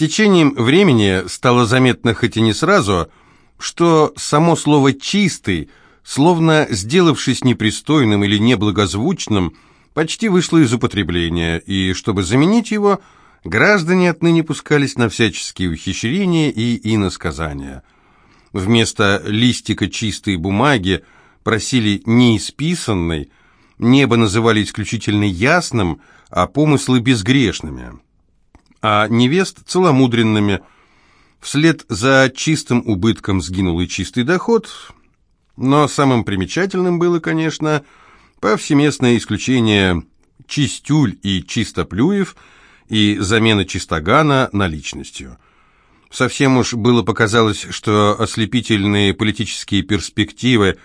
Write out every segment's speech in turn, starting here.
течением времени стало заметно, хоть и не сразу, что само слово «чистый», словно сделавшись непристойным или неблагозвучным, почти вышло из употребления, и, чтобы заменить его, граждане отныне пускались на всяческие ухищрения и иносказания. Вместо листика чистой бумаги просили неисписанной, небо называли исключительно ясным, а помыслы безгрешными, а невест целомудренными. Вслед за чистым убытком сгинул и чистый доход, но самым примечательным было, конечно, повсеместное исключение чистюль и чистоплюев и замена чистогана наличностью. Совсем уж было показалось, что ослепительные политические перспективы,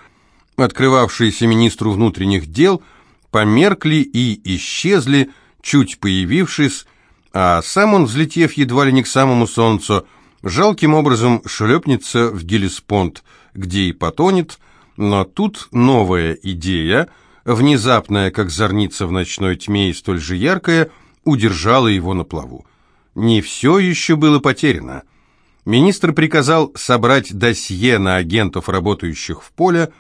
открывавшиеся министру внутренних дел, померкли и исчезли, чуть появившись, а сам он, взлетев едва ли не к самому солнцу, жалким образом шлепнется в Гелеспонд, где и потонет, но тут новая идея, внезапная, как зорница в ночной тьме и столь же яркая, удержала его на плаву. Не все еще было потеряно. Министр приказал собрать досье на агентов, работающих в поле,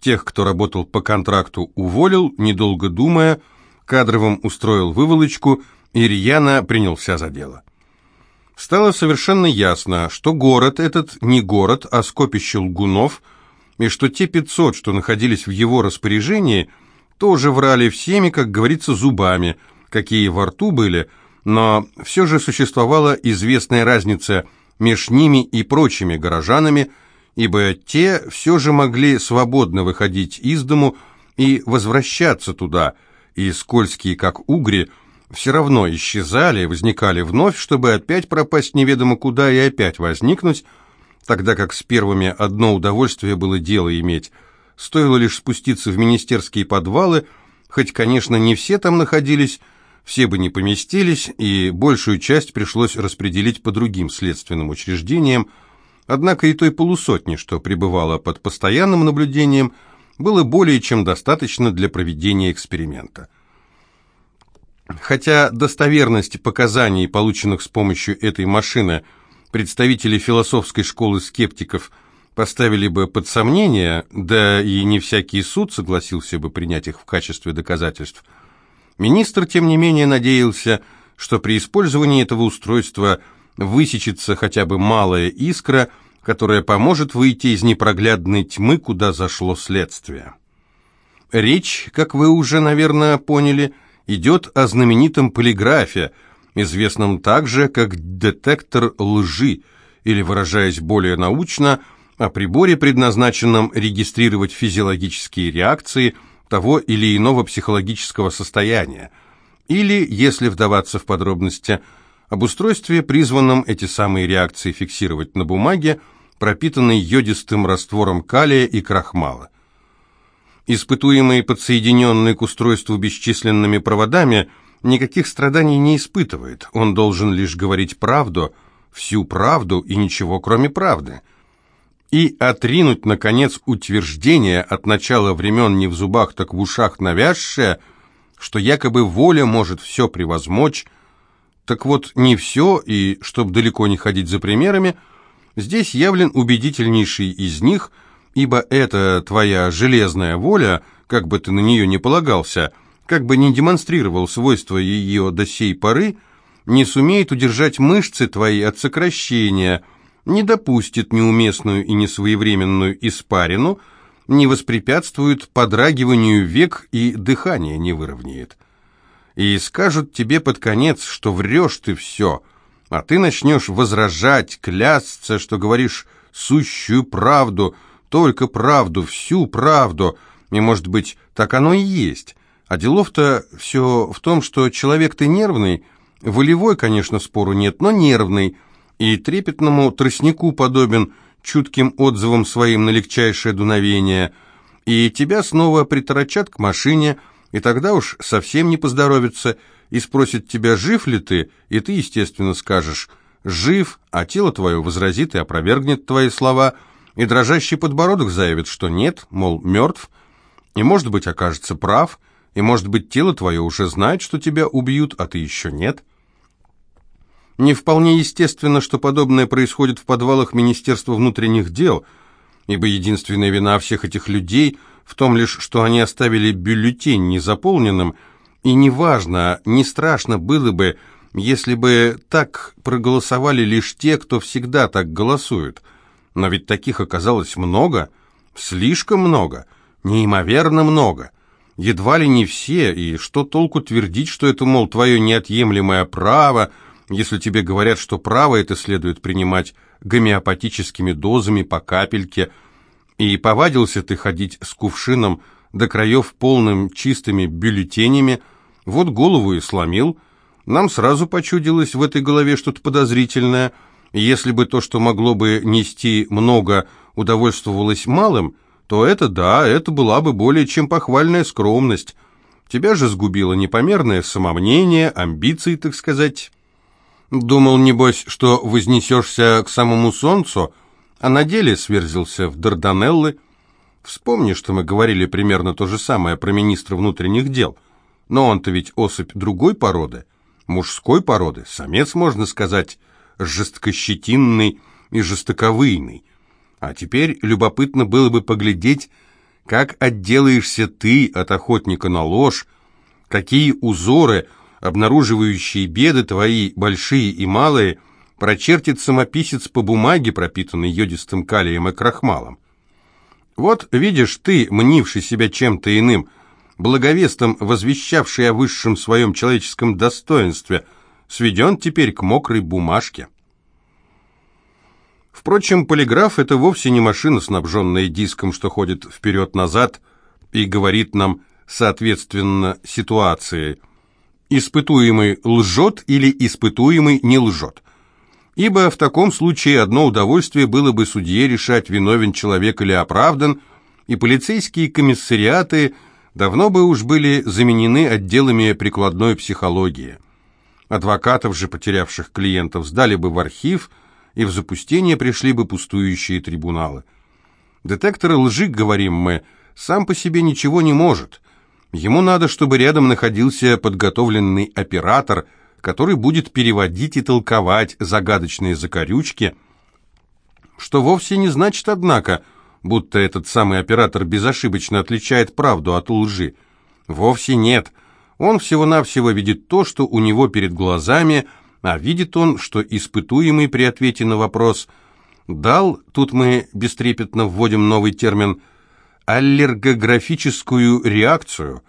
тех, кто работал по контракту, уволил, недолго думая, кадровым устроил выволочку и рьяно принялся за дело. Стало совершенно ясно, что город этот не город, а скопище лгунов, и что те 500, что находились в его распоряжении, тоже врали всеми, как говорится, зубами, какие во рту были, но все же существовала известная разница – меж ними и прочими горожанами, ибо те все же могли свободно выходить из дому и возвращаться туда, и скользкие, как угри, все равно исчезали, возникали вновь, чтобы опять пропасть неведомо куда и опять возникнуть, тогда как с первыми одно удовольствие было дело иметь. Стоило лишь спуститься в министерские подвалы, хоть, конечно, не все там находились, все бы не поместились, и большую часть пришлось распределить по другим следственным учреждениям, однако и той полусотни, что пребывала под постоянным наблюдением, было более чем достаточно для проведения эксперимента. Хотя достоверность показаний, полученных с помощью этой машины, представители философской школы скептиков поставили бы под сомнение, да и не всякий суд согласился бы принять их в качестве доказательств – Министр, тем не менее, надеялся, что при использовании этого устройства высечется хотя бы малая искра, которая поможет выйти из непроглядной тьмы, куда зашло следствие. Речь, как вы уже, наверное, поняли, идет о знаменитом полиграфе, известном также как детектор лжи, или, выражаясь более научно, о приборе, предназначенном регистрировать физиологические реакции – того или иного психологического состояния, или, если вдаваться в подробности, об устройстве, призванном эти самые реакции фиксировать на бумаге, пропитанной йодистым раствором калия и крахмала. Испытуемый, подсоединенный к устройству бесчисленными проводами, никаких страданий не испытывает, он должен лишь говорить правду, всю правду и ничего кроме правды – и отринуть, наконец, утверждение от начала времен не в зубах, так в ушах навязшее, что якобы воля может все превозмочь, так вот не все, и, чтобы далеко не ходить за примерами, здесь явлен убедительнейший из них, ибо это твоя железная воля, как бы ты на нее не полагался, как бы не демонстрировал свойства ее до сей поры, не сумеет удержать мышцы твои от сокращения – не допустит неуместную и несвоевременную испарину, не воспрепятствует подрагиванию век и дыхание не выровняет. И скажут тебе под конец, что врешь ты все, а ты начнешь возражать, клясться, что говоришь сущую правду, только правду, всю правду, и, может быть, так оно и есть. А делов-то все в том, что человек ты нервный, волевой, конечно, спору нет, но нервный – и трепетному тростнику подобен чутким отзывам своим на легчайшее дуновение, и тебя снова приторочат к машине, и тогда уж совсем не поздоровится, и спросит тебя, жив ли ты, и ты, естественно, скажешь «жив», а тело твое возразит и опровергнет твои слова, и дрожащий подбородок заявит, что нет, мол, мертв, и, может быть, окажется прав, и, может быть, тело твое уже знает, что тебя убьют, а ты еще нет. Не вполне естественно, что подобное происходит в подвалах Министерства внутренних дел, ибо единственная вина всех этих людей в том лишь, что они оставили бюллетень незаполненным, и неважно, не страшно было бы, если бы так проголосовали лишь те, кто всегда так голосует. Но ведь таких оказалось много, слишком много, неимоверно много. Едва ли не все, и что толку твердить, что это, мол, твое неотъемлемое право – если тебе говорят, что право это следует принимать гомеопатическими дозами по капельке, и повадился ты ходить с кувшином до краев полным чистыми бюллетенями, вот голову и сломил, нам сразу почудилось в этой голове что-то подозрительное. Если бы то, что могло бы нести много, удовольствовалось малым, то это да, это была бы более чем похвальная скромность. Тебя же сгубило непомерное самомнение, амбиции, так сказать. Думал, небось, что вознесешься к самому солнцу, а на деле сверзился в Дарданеллы. Вспомни, что мы говорили примерно то же самое про министра внутренних дел. Но он-то ведь особь другой породы, мужской породы, самец, можно сказать, жесткощетинный и жестоковыйный. А теперь любопытно было бы поглядеть, как отделаешься ты от охотника на ложь, какие узоры – обнаруживающие беды твои, большие и малые, прочертит самописец по бумаге, пропитанной йодистым калием и крахмалом. Вот видишь ты, мнивший себя чем-то иным, благовестом возвещавший о высшем своем человеческом достоинстве, сведен теперь к мокрой бумажке. Впрочем, полиграф — это вовсе не машина, снабженная диском, что ходит вперед-назад и говорит нам, соответственно, ситуации — испытуемый лжет или испытуемый не лжет. Ибо в таком случае одно удовольствие было бы судье решать, виновен человек или оправдан, и полицейские комиссариаты давно бы уж были заменены отделами прикладной психологии. Адвокатов же, потерявших клиентов, сдали бы в архив, и в запустение пришли бы пустующие трибуналы. Детектор лжи, говорим мы, сам по себе ничего не может – Ему надо, чтобы рядом находился подготовленный оператор, который будет переводить и толковать загадочные закорючки, что вовсе не значит, однако, будто этот самый оператор безошибочно отличает правду от лжи. Вовсе нет. Он всего-навсего видит то, что у него перед глазами, а видит он, что испытуемый при ответе на вопрос дал, тут мы бестрепетно вводим новый термин – аллергографическую реакцию,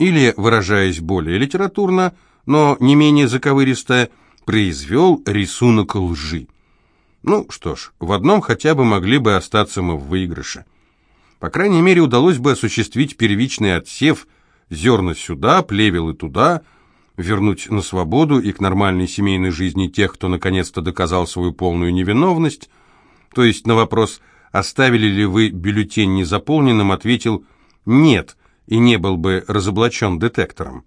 или, выражаясь более литературно, но не менее заковыристо, произвел рисунок лжи. Ну что ж, в одном хотя бы могли бы остаться мы в выигрыше. По крайней мере, удалось бы осуществить первичный отсев, зерна сюда, плевелы туда, вернуть на свободу и к нормальной семейной жизни тех, кто наконец-то доказал свою полную невиновность, то есть на вопрос – оставили ли вы бюллетень незаполненным, ответил «нет» и не был бы разоблачен детектором.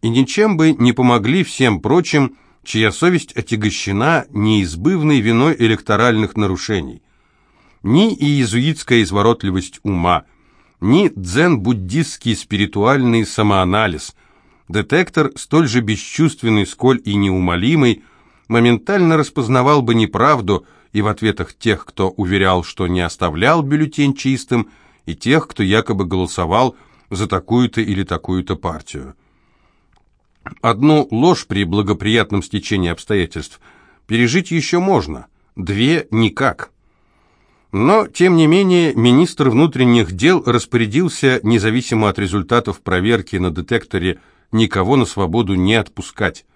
И ничем бы не помогли всем прочим, чья совесть отягощена неизбывной виной электоральных нарушений. Ни иезуитская изворотливость ума, ни дзен-буддистский спиритуальный самоанализ, детектор, столь же бесчувственный, сколь и неумолимый, моментально распознавал бы неправду, и в ответах тех, кто уверял, что не оставлял бюллетень чистым, и тех, кто якобы голосовал за такую-то или такую-то партию. Одну ложь при благоприятном стечении обстоятельств пережить еще можно, две – никак. Но, тем не менее, министр внутренних дел распорядился, независимо от результатов проверки на детекторе, никого на свободу не отпускать.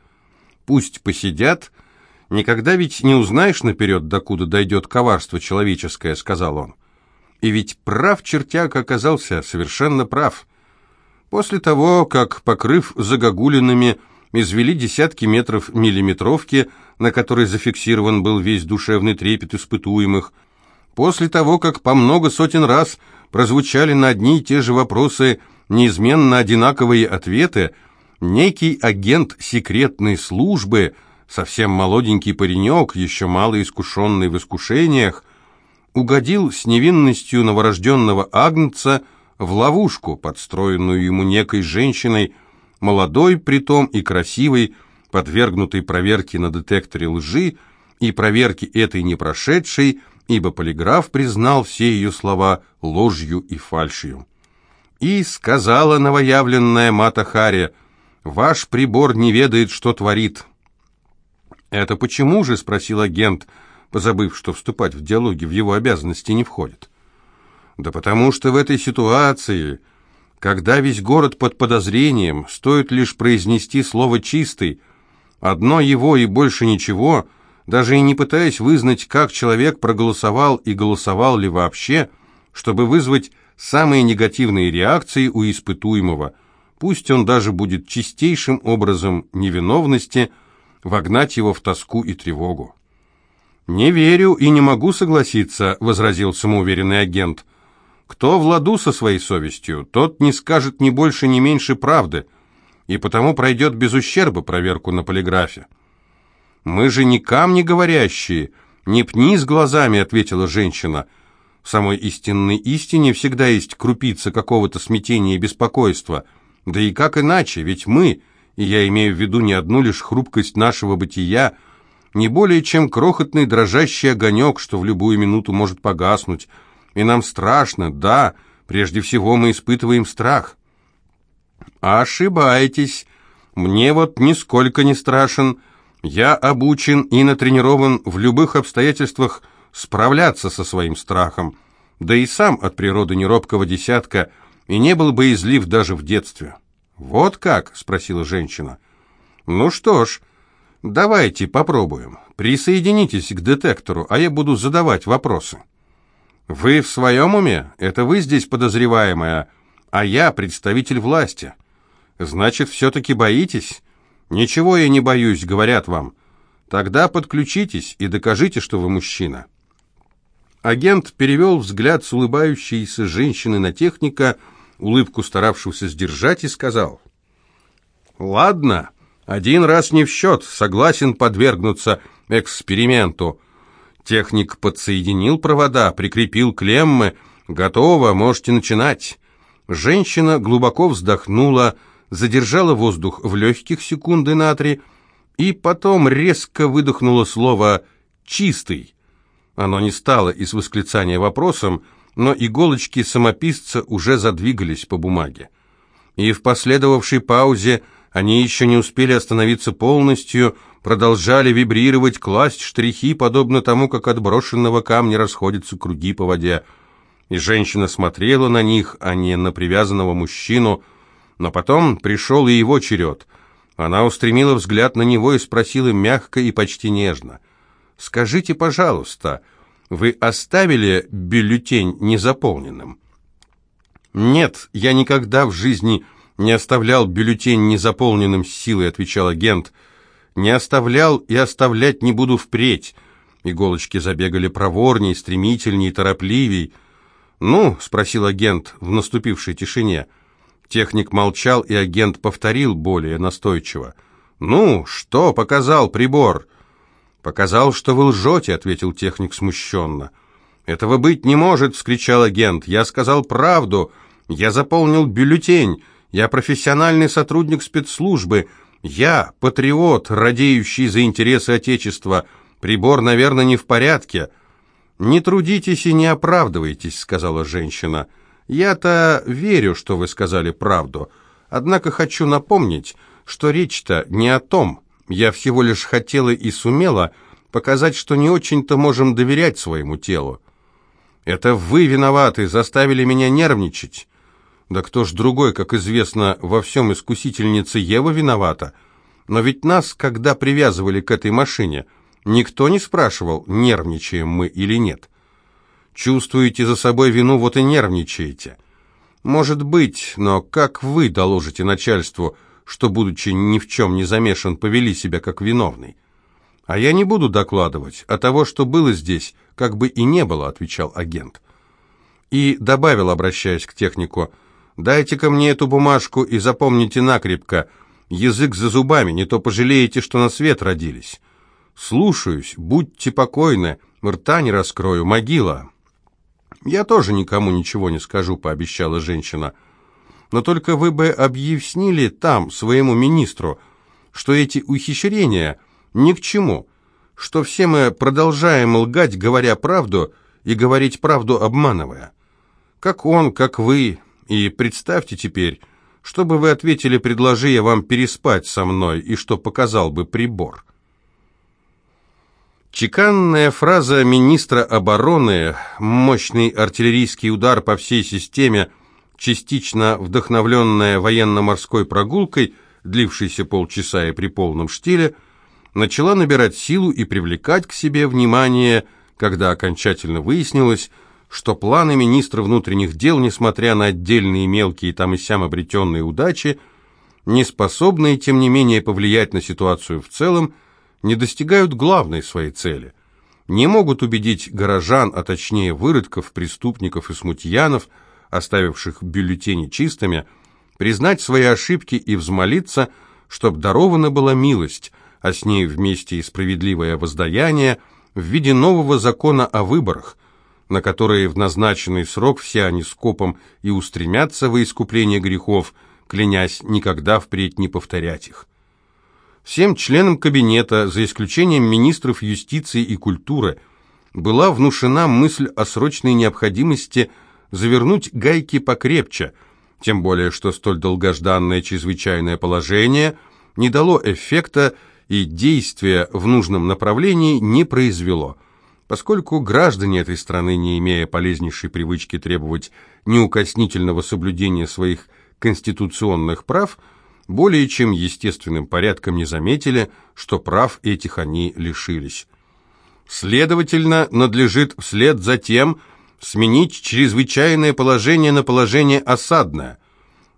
Пусть посидят – «Никогда ведь не узнаешь наперед, докуда дойдет коварство человеческое», — сказал он. И ведь прав чертяк оказался, совершенно прав. После того, как, покрыв загогулинами, извели десятки метров миллиметровки, на которой зафиксирован был весь душевный трепет испытуемых, после того, как по много сотен раз прозвучали на одни и те же вопросы неизменно одинаковые ответы, некий агент секретной службы — совсем молоденький паренек, еще мало искушенный в искушениях, угодил с невинностью новорожденного агнца в ловушку, подстроенную ему некой женщиной, молодой притом и красивой, подвергнутой проверке на детекторе лжи и проверке этой не прошедшей, ибо полиграф признал все ее слова ложью и фальшью. И сказала новоявленная Мата Хари, «Ваш прибор не ведает, что творит». «Это почему же?» — спросил агент, позабыв, что вступать в диалоги в его обязанности не входит. «Да потому что в этой ситуации, когда весь город под подозрением, стоит лишь произнести слово «чистый», одно его и больше ничего, даже и не пытаясь вызнать, как человек проголосовал и голосовал ли вообще, чтобы вызвать самые негативные реакции у испытуемого, пусть он даже будет чистейшим образом невиновности, вогнать его в тоску и тревогу. «Не верю и не могу согласиться», — возразил самоуверенный агент. «Кто в ладу со своей совестью, тот не скажет ни больше, ни меньше правды, и потому пройдет без ущерба проверку на полиграфе». «Мы же не камни говорящие, не пни с глазами», — ответила женщина, — в самой истинной истине всегда есть крупица какого-то смятения и беспокойства. Да и как иначе, ведь мы, и я имею в виду не одну лишь хрупкость нашего бытия, не более чем крохотный дрожащий огонек, что в любую минуту может погаснуть. И нам страшно, да, прежде всего мы испытываем страх. Ошибаетесь. Мне вот нисколько не страшен. Я обучен и натренирован в любых обстоятельствах справляться со своим страхом, да и сам от природы неробкого десятка и не был бы излив даже в детстве. «Вот как?» — спросила женщина. «Ну что ж, давайте попробуем. Присоединитесь к детектору, а я буду задавать вопросы». «Вы в своем уме? Это вы здесь подозреваемая, а я представитель власти. Значит, все-таки боитесь?» «Ничего я не боюсь», — говорят вам. «Тогда подключитесь и докажите, что вы мужчина». Агент перевел взгляд с улыбающейся женщины на техника, улыбку старавшегося сдержать, и сказал. «Ладно, один раз не в счет, согласен подвергнуться эксперименту». Техник подсоединил провода, прикрепил клеммы. «Готово, можете начинать». Женщина глубоко вздохнула, задержала воздух в легких секунды на три и потом резко выдохнула слово «чистый». Оно не стало из восклицания вопросом, но иголочки самописца уже задвигались по бумаге. И в последовавшей паузе они еще не успели остановиться полностью, продолжали вибрировать, класть штрихи, подобно тому, как от брошенного камня расходятся круги по воде. И женщина смотрела на них, а не на привязанного мужчину, но потом пришел и его черед. Она устремила взгляд на него и спросила мягко и почти нежно — Скажите, пожалуйста, вы оставили бюллетень незаполненным? Нет, я никогда в жизни не оставлял бюллетень незаполненным с силой, отвечал агент. Не оставлял и оставлять не буду впредь. Иголочки забегали проворней, стремительней, торопливей. «Ну?» — спросил агент в наступившей тишине. Техник молчал, и агент повторил более настойчиво. «Ну, что показал прибор?» «Показал, что вы лжете», — ответил техник смущенно. «Этого быть не может!» — вскричал агент. «Я сказал правду. Я заполнил бюллетень. Я профессиональный сотрудник спецслужбы. Я патриот, радеющий за интересы Отечества. Прибор, наверное, не в порядке». «Не трудитесь и не оправдывайтесь», — сказала женщина. «Я-то верю, что вы сказали правду. Однако хочу напомнить, что речь-то не о том». Я всего лишь хотела и сумела показать, что не очень-то можем доверять своему телу. Это вы виноваты, заставили меня нервничать. Да кто ж другой, как известно, во всем искусительница Ева виновата. Но ведь нас, когда привязывали к этой машине, никто не спрашивал, нервничаем мы или нет. Чувствуете за собой вину, вот и нервничаете. Может быть, но как вы доложите начальству, что, будучи ни в чем не замешан, повели себя как виновный. «А я не буду докладывать, а того, что было здесь, как бы и не было», — отвечал агент. И добавил, обращаясь к технику, «Дайте-ка мне эту бумажку и запомните накрепко, язык за зубами, не то пожалеете, что на свет родились. Слушаюсь, будьте покойны, рта не раскрою, могила». «Я тоже никому ничего не скажу», — пообещала женщина, — но только вы бы объяснили там, своему министру, что эти ухищрения ни к чему, что все мы продолжаем лгать, говоря правду, и говорить правду, обманывая. Как он, как вы, и представьте теперь, что бы вы ответили, предложи я вам переспать со мной, и что показал бы прибор. Чеканная фраза министра обороны, мощный артиллерийский удар по всей системе, частично вдохновленная военно-морской прогулкой, длившейся полчаса и при полном штиле, начала набирать силу и привлекать к себе внимание, когда окончательно выяснилось, что планы министра внутренних дел, несмотря на отдельные мелкие там и сям обретенные удачи, не способные, тем не менее, повлиять на ситуацию в целом, не достигают главной своей цели. Не могут убедить горожан, а точнее выродков, преступников и смутьянов, оставивших бюллетени чистыми, признать свои ошибки и взмолиться, чтоб дарована была милость, а с ней вместе и справедливое воздаяние в виде нового закона о выборах, на которые в назначенный срок все они скопом и устремятся во искупление грехов, клянясь никогда впредь не повторять их. Всем членам кабинета, за исключением министров юстиции и культуры, была внушена мысль о срочной необходимости завернуть гайки покрепче, тем более что столь долгожданное чрезвычайное положение не дало эффекта и действия в нужном направлении не произвело, поскольку граждане этой страны, не имея полезнейшей привычки требовать неукоснительного соблюдения своих конституционных прав, более чем естественным порядком не заметили, что прав этих они лишились. Следовательно, надлежит вслед за тем сменить чрезвычайное положение на положение осадное,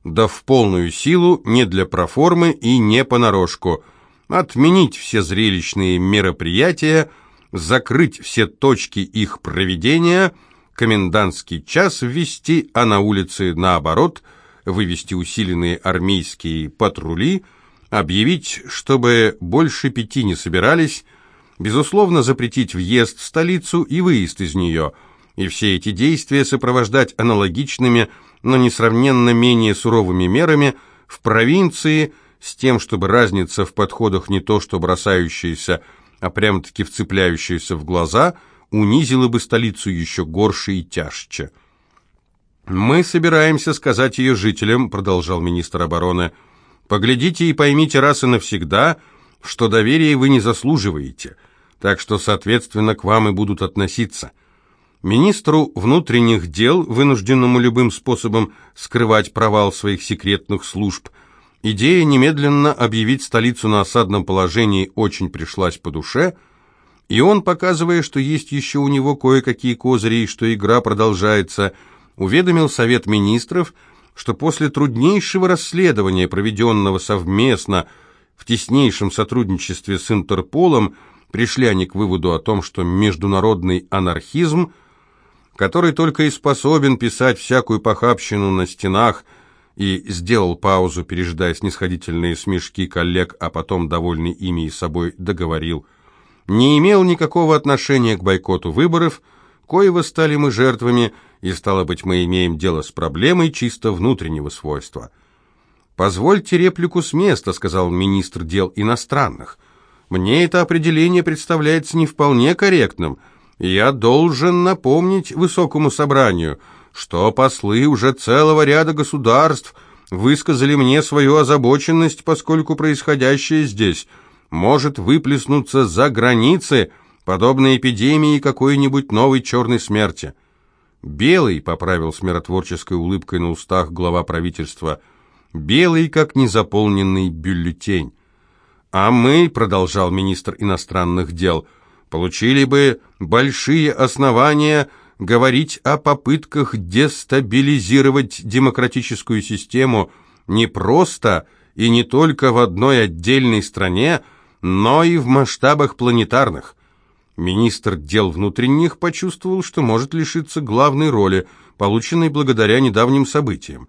да в полную силу не для проформы и не понарошку, отменить все зрелищные мероприятия, закрыть все точки их проведения, комендантский час ввести, а на улице наоборот – вывести усиленные армейские патрули, объявить, чтобы больше пяти не собирались, безусловно, запретить въезд в столицу и выезд из нее, и все эти действия сопровождать аналогичными, но несравненно менее суровыми мерами в провинции, с тем, чтобы разница в подходах не то что бросающаяся, а прямо-таки вцепляющаяся в глаза, унизила бы столицу еще горше и тяжче. «Мы собираемся сказать ее жителям», — продолжал министр обороны, «поглядите и поймите раз и навсегда, что доверия вы не заслуживаете, так что, соответственно, к вам и будут относиться». Министру внутренних дел, вынужденному любым способом скрывать провал своих секретных служб, идея немедленно объявить столицу на осадном положении очень пришлась по душе, и он, показывая, что есть еще у него кое-какие козыри и что игра продолжается, — уведомил Совет Министров, что после труднейшего расследования, проведенного совместно в теснейшем сотрудничестве с Интерполом, пришли они к выводу о том, что международный анархизм, который только и способен писать всякую похабщину на стенах, и сделал паузу, пережидая снисходительные смешки коллег, а потом, довольный ими и собой, договорил, не имел никакого отношения к бойкоту выборов, коего стали мы жертвами, и, стало быть, мы имеем дело с проблемой чисто внутреннего свойства. «Позвольте реплику с места», — сказал министр дел иностранных. «Мне это определение представляется не вполне корректным, я должен напомнить высокому собранию, что послы уже целого ряда государств высказали мне свою озабоченность, поскольку происходящее здесь может выплеснуться за границы, подобно эпидемии какой-нибудь новой черной смерти». «Белый», — поправил с миротворческой улыбкой на устах глава правительства, «белый, как незаполненный бюллетень». «А мы», — продолжал министр иностранных дел, «получили бы большие основания говорить о попытках дестабилизировать демократическую систему не просто и не только в одной отдельной стране, но и в масштабах планетарных». Министр дел внутренних почувствовал, что может лишиться главной роли, полученной благодаря недавним событиям.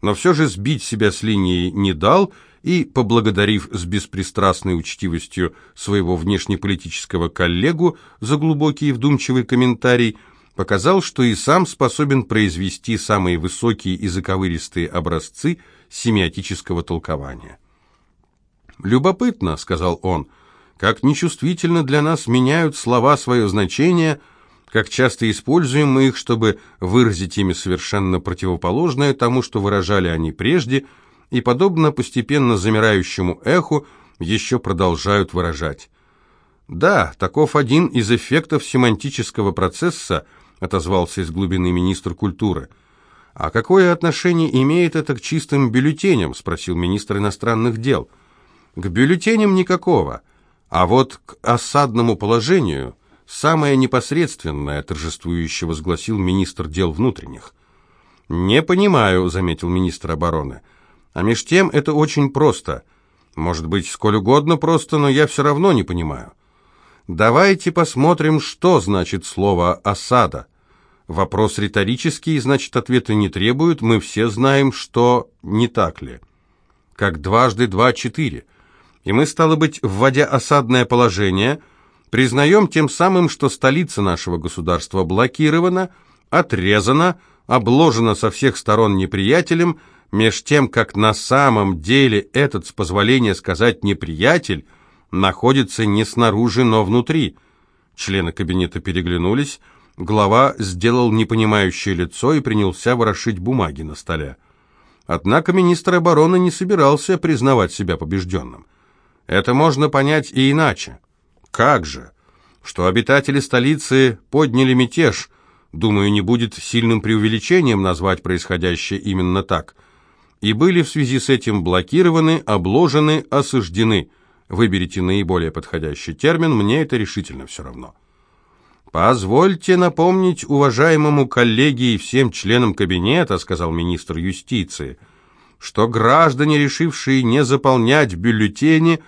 Но все же сбить себя с линии не дал и, поблагодарив с беспристрастной учтивостью своего внешнеполитического коллегу за глубокий и вдумчивый комментарий, показал, что и сам способен произвести самые высокие и заковыристые образцы семиотического толкования. «Любопытно», — сказал он, — «как нечувствительно для нас меняют слова свое значение, как часто используем мы их, чтобы выразить ими совершенно противоположное тому, что выражали они прежде, и, подобно постепенно замирающему эху, еще продолжают выражать». «Да, таков один из эффектов семантического процесса», — отозвался из глубины министр культуры. «А какое отношение имеет это к чистым бюллетеням?» — спросил министр иностранных дел. «К бюллетеням никакого, а вот к осадному положению самое непосредственное», — торжествующе возгласил министр дел внутренних. «Не понимаю», — заметил министр обороны. «А меж тем это очень просто. Может быть, сколь угодно просто, но я все равно не понимаю». Давайте посмотрим, что значит слово «осада». Вопрос риторический, значит, ответа не требует, мы все знаем, что не так ли. Как дважды два – четыре. И мы, стало быть, вводя осадное положение, признаем тем самым, что столица нашего государства блокирована, отрезана, обложена со всех сторон неприятелем, меж тем, как на самом деле этот, с позволения сказать, неприятель – находится не снаружи, но внутри. Члены кабинета переглянулись, глава сделал непонимающее лицо и принялся ворошить бумаги на столе. Однако министр обороны не собирался признавать себя побежденным. Это можно понять и иначе. Как же? Что обитатели столицы подняли мятеж, думаю, не будет сильным преувеличением назвать происходящее именно так, и были в связи с этим блокированы, обложены, осуждены – Выберите наиболее подходящий термин, мне это решительно все равно. «Позвольте напомнить уважаемому коллеге и всем членам кабинета», сказал министр юстиции, что граждане, решившие не заполнять бюллетени,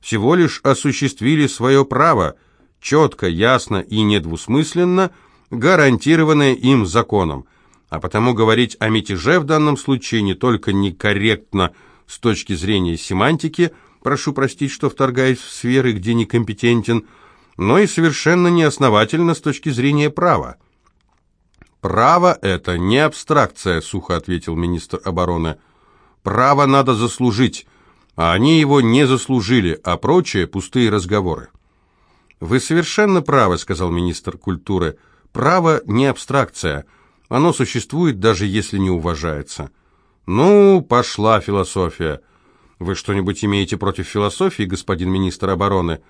всего лишь осуществили свое право, четко, ясно и недвусмысленно, гарантированное им законом. А потому говорить о мятеже в данном случае не только некорректно с точки зрения семантики – прошу простить, что вторгаюсь в сферы, где некомпетентен, но и совершенно неосновательно с точки зрения права. «Право — это не абстракция», — сухо ответил министр обороны. «Право надо заслужить, а они его не заслужили, а прочее — пустые разговоры». «Вы совершенно правы», — сказал министр культуры. «Право не абстракция. Оно существует, даже если не уважается». «Ну, пошла философия». Вы что-нибудь имеете против философии, господин министр обороны?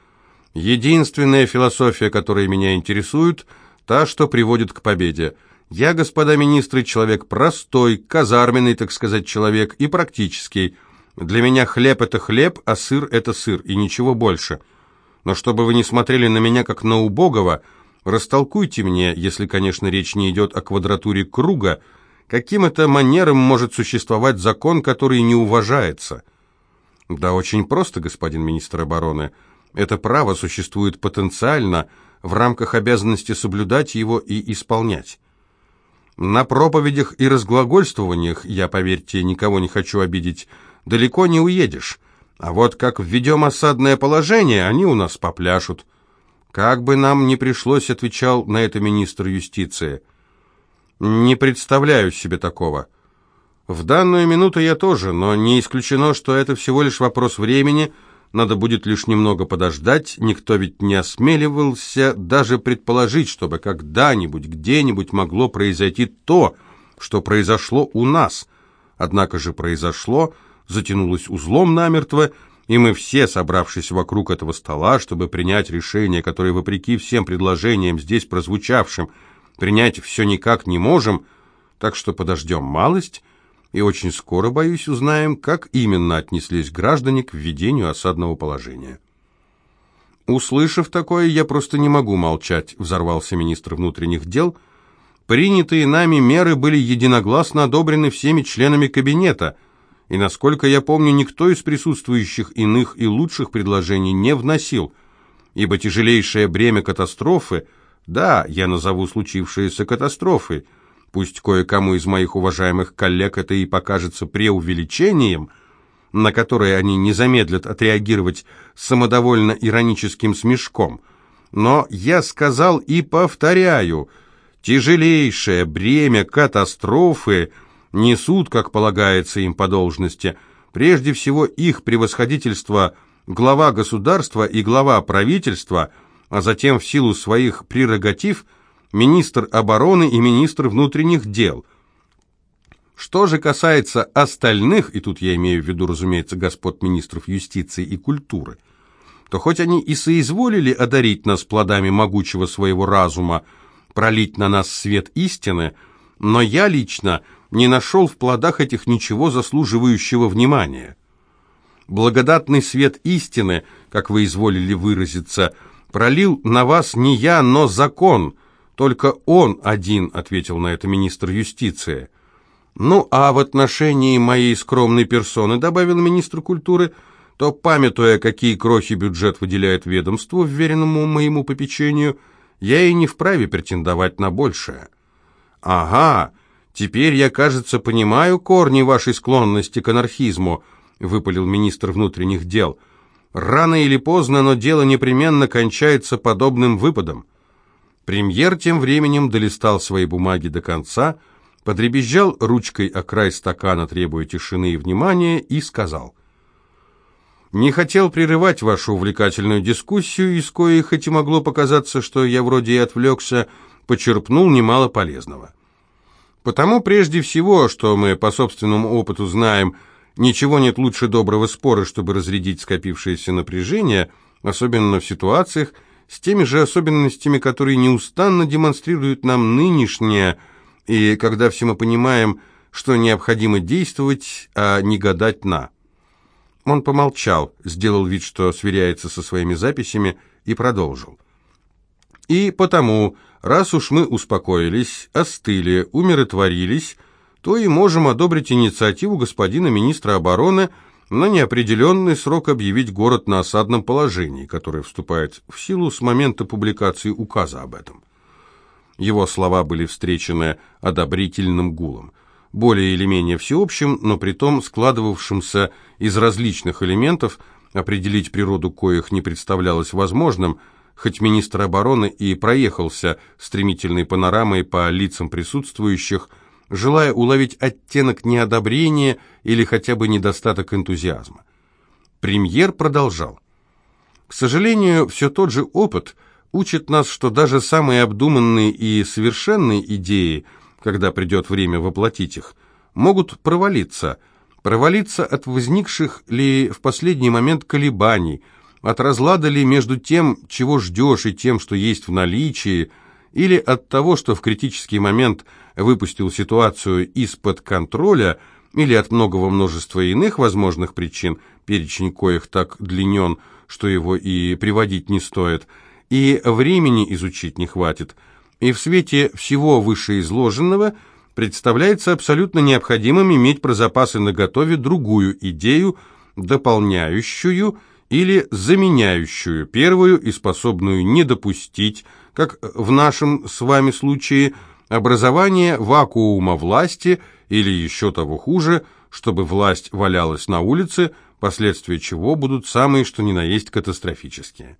Единственная философия, которая меня интересует, та, что приводит к победе. Я, господа министры, человек простой, казарменный, так сказать, человек и практический. Для меня хлеб – это хлеб, а сыр – это сыр, и ничего больше. Но чтобы вы не смотрели на меня как на убогого, растолкуйте мне, если, конечно, речь не идет о квадратуре круга, каким это манером может существовать закон, который не уважается – да очень просто, господин министр обороны. Это право существует потенциально в рамках обязанности соблюдать его и исполнять. На проповедях и разглагольствованиях, я, поверьте, никого не хочу обидеть, далеко не уедешь. А вот как введем осадное положение, они у нас попляшут. Как бы нам ни пришлось, отвечал на это министр юстиции. Не представляю себе такого. В данную минуту я тоже, но не исключено, что это всего лишь вопрос времени, надо будет лишь немного подождать, никто ведь не осмеливался даже предположить, чтобы когда-нибудь, где-нибудь могло произойти то, что произошло у нас. Однако же произошло, затянулось узлом намертво, и мы все, собравшись вокруг этого стола, чтобы принять решение, которое, вопреки всем предложениям здесь прозвучавшим, принять все никак не можем, так что подождем малость, и очень скоро, боюсь, узнаем, как именно отнеслись граждане к введению осадного положения. Услышав такое, я просто не могу молчать, взорвался министр внутренних дел. Принятые нами меры были единогласно одобрены всеми членами кабинета, и, насколько я помню, никто из присутствующих иных и лучших предложений не вносил, ибо тяжелейшее бремя катастрофы, да, я назову случившееся катастрофой, Пусть кое-кому из моих уважаемых коллег это и покажется преувеличением, на которое они не замедлят отреагировать самодовольно ироническим смешком. Но я сказал и повторяю, тяжелейшее бремя катастрофы несут, как полагается им по должности, Прежде всего их превосходительство глава государства и глава правительства, а затем в силу своих прерогатив министр обороны и министр внутренних дел. Что же касается остальных, и тут я имею в виду, разумеется, господ министров юстиции и культуры, то хоть они и соизволили одарить нас плодами могучего своего разума, пролить на нас свет истины, но я лично не нашел в плодах этих ничего заслуживающего внимания. Благодатный свет истины, как вы изволили выразиться, пролил на вас не я, но закон. Только он один, ответил на это министр юстиции. Ну, а в отношении моей скромной персоны, добавил министр культуры, то, памятуя, какие крохи бюджет выделяет ведомству, вверенному моему попечению, я и не вправе претендовать на большее. Ага, теперь я, кажется, понимаю корни вашей склонности к анархизму, выпалил министр внутренних дел. Рано или поздно, но дело непременно кончается подобным выпадом. Премьер тем временем долистал свои бумаги до конца, подребезжал ручкой о край стакана, требуя тишины и внимания, и сказал. «Не хотел прерывать вашу увлекательную дискуссию, из коей, хоть и могло показаться, что я вроде и отвлекся, почерпнул немало полезного. Потому прежде всего, что мы по собственному опыту знаем, ничего нет лучше доброго спора, чтобы разрядить скопившееся напряжение, особенно в ситуациях, с теми же особенностями, которые неустанно демонстрируют нам нынешнее, и когда все мы понимаем, что необходимо действовать, а не гадать на. Он помолчал, сделал вид, что сверяется со своими записями, и продолжил. И потому, раз уж мы успокоились, остыли, умиротворились, то и можем одобрить инициативу господина министра обороны на неопределенный срок объявить город на осадном положении, которое вступает в силу с момента публикации указа об этом. Его слова были встречены одобрительным гулом, более или менее всеобщим, но при том складывавшимся из различных элементов, определить природу коих не представлялось возможным, хоть министр обороны и проехался стремительной панорамой по лицам присутствующих, желая уловить оттенок неодобрения или хотя бы недостаток энтузиазма. Премьер продолжал. К сожалению, все тот же опыт учит нас, что даже самые обдуманные и совершенные идеи, когда придет время воплотить их, могут провалиться. Провалиться от возникших ли в последний момент колебаний, от разлада ли между тем, чего ждешь, и тем, что есть в наличии, или от того, что в критический момент выпустил ситуацию из-под контроля, или от многого множества иных возможных причин, перечень коих так длинен, что его и приводить не стоит, и времени изучить не хватит, и в свете всего вышеизложенного представляется абсолютно необходимым иметь про запасы наготове другую идею, дополняющую или заменяющую первую и способную не допустить, как в нашем с вами случае, образование вакуума власти или еще того хуже, чтобы власть валялась на улице, последствия чего будут самые что ни на есть катастрофические.